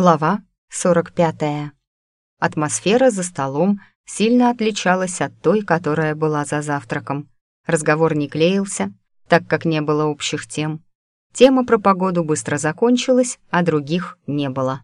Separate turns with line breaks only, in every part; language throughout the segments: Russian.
Глава 45. Атмосфера за столом сильно отличалась от той, которая была за завтраком. Разговор не клеился, так как не было общих тем. Тема про погоду быстро закончилась, а других не было.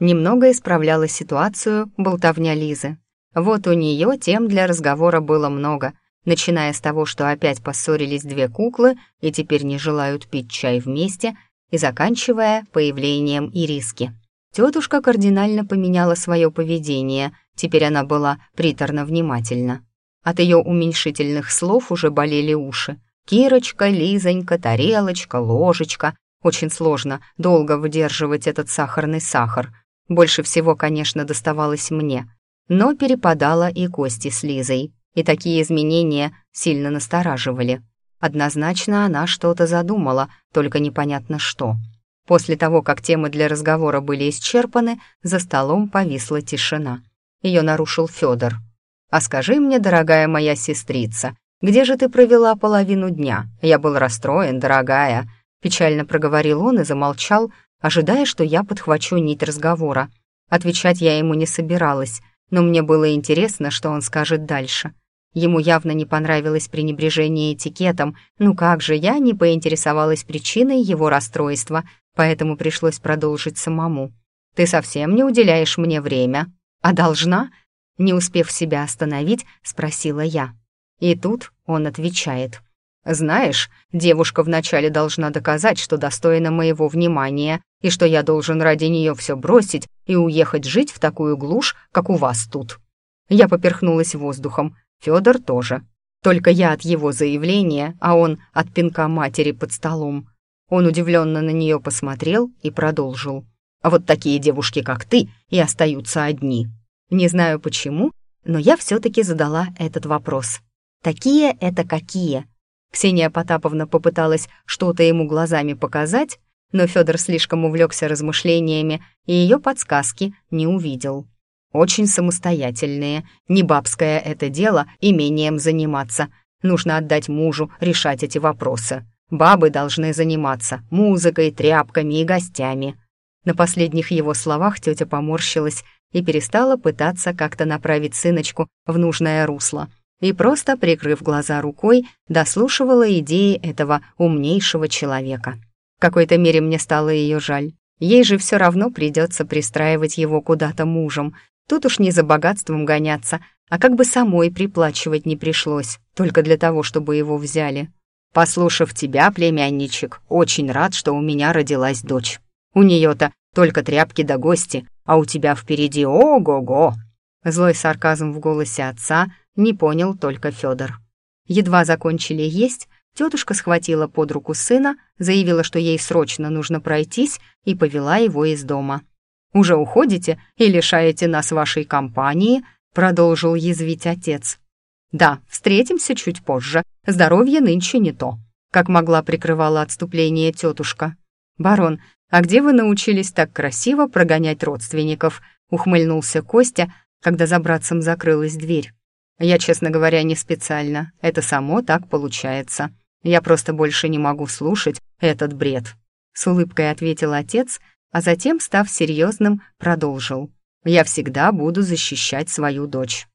Немного исправляла ситуацию болтовня Лизы. Вот у нее тем для разговора было много, начиная с того, что опять поссорились две куклы и теперь не желают пить чай вместе, и заканчивая появлением Ириски. Тетушка кардинально поменяла свое поведение, теперь она была приторно внимательна. От ее уменьшительных слов уже болели уши. Кирочка, Лизонька, тарелочка, ложечка. Очень сложно долго выдерживать этот сахарный сахар. Больше всего, конечно, доставалось мне. Но перепадала и Кости с Лизой. И такие изменения сильно настораживали. Однозначно она что-то задумала, только непонятно что. После того, как темы для разговора были исчерпаны, за столом повисла тишина. Ее нарушил Федор. «А скажи мне, дорогая моя сестрица, где же ты провела половину дня? Я был расстроен, дорогая», — печально проговорил он и замолчал, ожидая, что я подхвачу нить разговора. Отвечать я ему не собиралась, но мне было интересно, что он скажет дальше. Ему явно не понравилось пренебрежение этикетом, ну как же я не поинтересовалась причиной его расстройства, поэтому пришлось продолжить самому. «Ты совсем не уделяешь мне время, а должна?» Не успев себя остановить, спросила я. И тут он отвечает. «Знаешь, девушка вначале должна доказать, что достойна моего внимания, и что я должен ради нее все бросить и уехать жить в такую глушь, как у вас тут». Я поперхнулась воздухом, Федор тоже. Только я от его заявления, а он от пинка матери под столом. Он удивленно на нее посмотрел и продолжил. «А вот такие девушки, как ты, и остаются одни». Не знаю почему, но я все-таки задала этот вопрос. «Такие это какие?» Ксения Потаповна попыталась что-то ему глазами показать, но Федор слишком увлекся размышлениями и ее подсказки не увидел очень самостоятельные. Не бабское это дело имением заниматься. Нужно отдать мужу решать эти вопросы. Бабы должны заниматься музыкой, тряпками и гостями. На последних его словах тетя поморщилась и перестала пытаться как-то направить сыночку в нужное русло. И просто, прикрыв глаза рукой, дослушивала идеи этого умнейшего человека. В какой-то мере мне стало ее жаль. Ей же все равно придется пристраивать его куда-то мужем, Тут уж не за богатством гоняться, а как бы самой приплачивать не пришлось, только для того, чтобы его взяли. Послушав тебя, племянничек, очень рад, что у меня родилась дочь. У нее-то только тряпки да гости, а у тебя впереди ого-го. Злой сарказм в голосе отца не понял только Федор. Едва закончили есть, тетушка схватила под руку сына, заявила, что ей срочно нужно пройтись, и повела его из дома. «Уже уходите и лишаете нас вашей компании?» продолжил язвить отец. «Да, встретимся чуть позже. Здоровье нынче не то», как могла прикрывала отступление тетушка. «Барон, а где вы научились так красиво прогонять родственников?» ухмыльнулся Костя, когда за братцем закрылась дверь. «Я, честно говоря, не специально. Это само так получается. Я просто больше не могу слушать этот бред», с улыбкой ответил отец, а затем, став серьезным, продолжил. «Я всегда буду защищать свою дочь».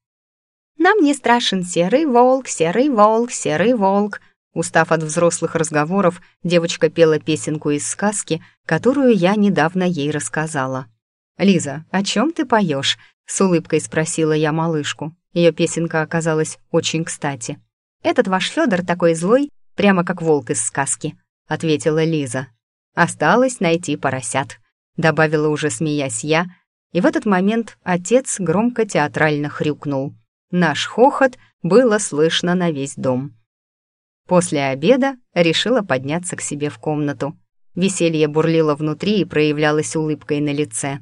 «Нам не страшен серый волк, серый волк, серый волк», Устав от взрослых разговоров, девочка пела песенку из сказки, которую я недавно ей рассказала. «Лиза, о чем ты поешь?» — с улыбкой спросила я малышку. Ее песенка оказалась очень кстати. «Этот ваш Федор такой злой, прямо как волк из сказки», — ответила Лиза. «Осталось найти поросят», добавила уже смеясь я, и в этот момент отец громко театрально хрюкнул. Наш хохот было слышно на весь дом. После обеда решила подняться к себе в комнату. Веселье бурлило внутри и проявлялось улыбкой на лице.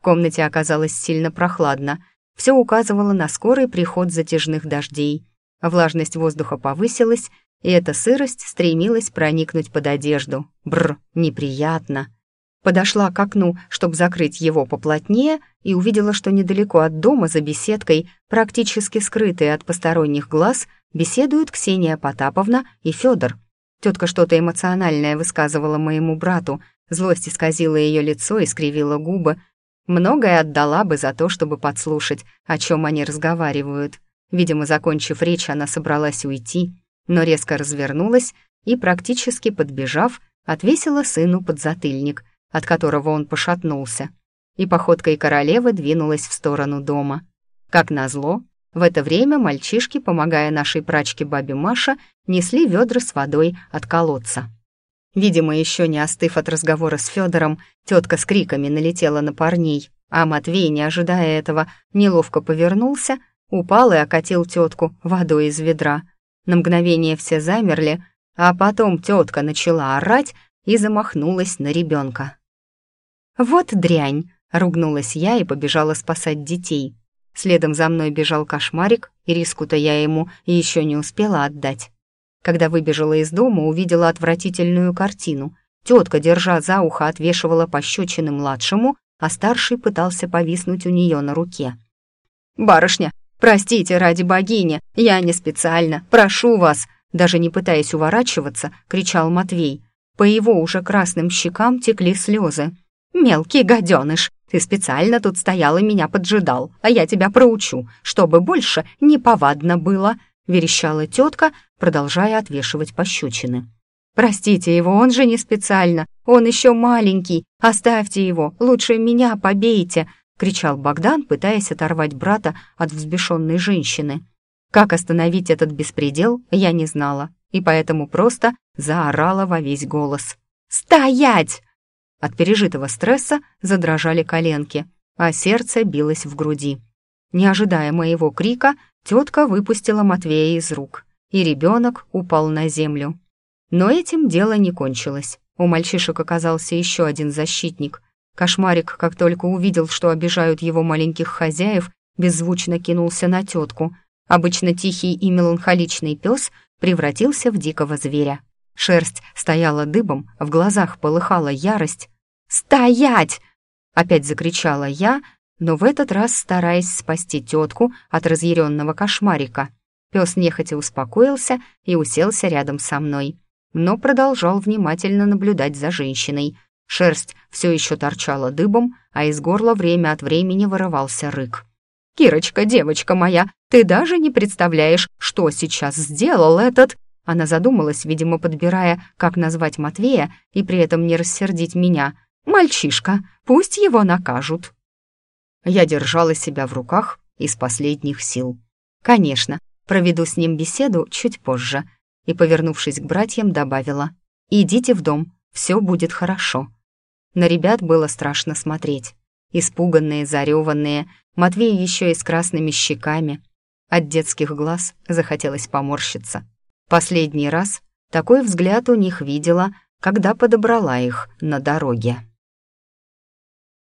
В комнате оказалось сильно прохладно. Все указывало на скорый приход затяжных дождей. Влажность воздуха повысилась, и эта сырость стремилась проникнуть под одежду. Бр, неприятно. Подошла к окну, чтобы закрыть его поплотнее, и увидела, что недалеко от дома за беседкой, практически скрытые от посторонних глаз, беседуют Ксения Потаповна и Федор. Тетка что-то эмоциональное высказывала моему брату, Злость исказила ее лицо и скривила губы. Многое отдала бы за то, чтобы подслушать, о чем они разговаривают. Видимо, закончив речь, она собралась уйти, но резко развернулась и, практически подбежав, отвесила сыну подзатыльник, от которого он пошатнулся, и походкой королевы двинулась в сторону дома. Как назло, в это время мальчишки, помогая нашей прачке бабе Маша, несли ведра с водой от колодца. Видимо, еще не остыв от разговора с Федором, тетка с криками налетела на парней, а Матвей, не ожидая этого, неловко повернулся, упал и окатил тетку водой из ведра. На мгновение все замерли, а потом тетка начала орать и замахнулась на ребенка. «Вот дрянь!» — ругнулась я и побежала спасать детей. Следом за мной бежал кошмарик, и риску-то я ему еще не успела отдать. Когда выбежала из дома, увидела отвратительную картину. Тетка, держа за ухо, отвешивала пощечины младшему, а старший пытался повиснуть у нее на руке. «Барышня, простите ради богини, я не специально, прошу вас!» Даже не пытаясь уворачиваться, кричал Матвей. По его уже красным щекам текли слезы. «Мелкий гаденыш, ты специально тут стоял и меня поджидал, а я тебя проучу, чтобы больше неповадно было», — верещала тетка, продолжая отвешивать пощечины. «Простите его, он же не специально, он еще маленький, оставьте его, лучше меня побейте», — кричал Богдан, пытаясь оторвать брата от взбешенной женщины. Как остановить этот беспредел, я не знала, и поэтому просто заорала во весь голос. «Стоять!» От пережитого стресса задрожали коленки, а сердце билось в груди. Не ожидая моего крика, тетка выпустила Матвея из рук, и ребенок упал на землю. Но этим дело не кончилось. У мальчишек оказался еще один защитник. Кошмарик, как только увидел, что обижают его маленьких хозяев, беззвучно кинулся на тетку. Обычно тихий и меланхоличный пес превратился в дикого зверя. Шерсть стояла дыбом, в глазах полыхала ярость. «Стоять!» — опять закричала я, но в этот раз стараясь спасти тетку от разъяренного кошмарика. Пес нехотя успокоился и уселся рядом со мной, но продолжал внимательно наблюдать за женщиной. Шерсть все еще торчала дыбом, а из горла время от времени вырывался рык. «Кирочка, девочка моя, ты даже не представляешь, что сейчас сделал этот...» Она задумалась, видимо, подбирая, как назвать Матвея и при этом не рассердить меня. «Мальчишка, пусть его накажут». Я держала себя в руках из последних сил. Конечно, проведу с ним беседу чуть позже. И, повернувшись к братьям, добавила, «Идите в дом, все будет хорошо». На ребят было страшно смотреть. Испуганные, зареванные, Матвей еще и с красными щеками. От детских глаз захотелось поморщиться. Последний раз такой взгляд у них видела, когда подобрала их на дороге.